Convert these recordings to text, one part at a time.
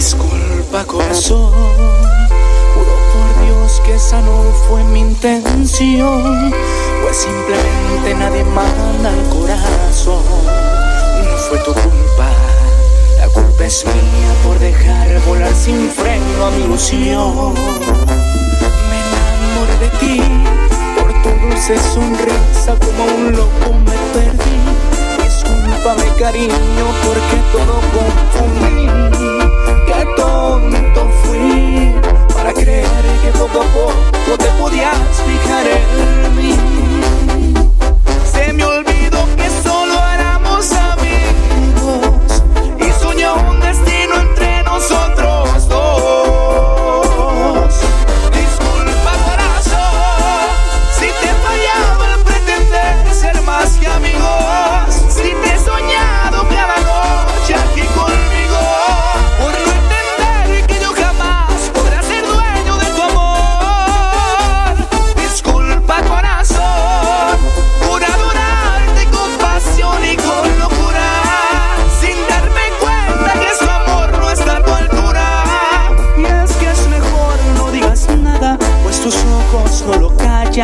Disculpa corazón, juro por Dios que esa no fue mi intención, pues simplemente nadie manda al corazón. No fue tu culpa, la culpa es mía por dejar volar sin freno a mi ilusión. Me enamoré de ti, por tu dulce sonrisa como un loco me perdí. Discúlpame cariño poco te podías fijar en.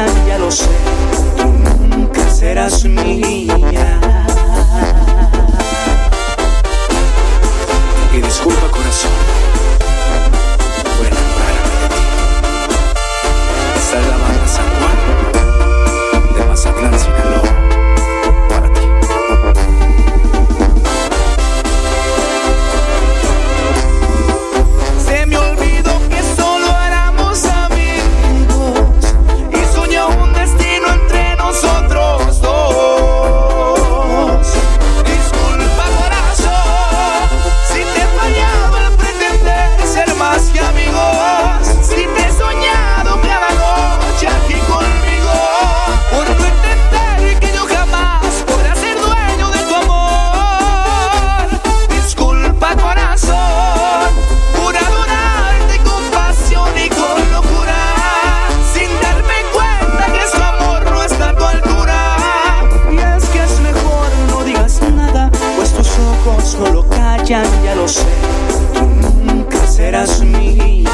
ya, lo sé, tú nunca serás mía. sé, tú nunca serás mi guía.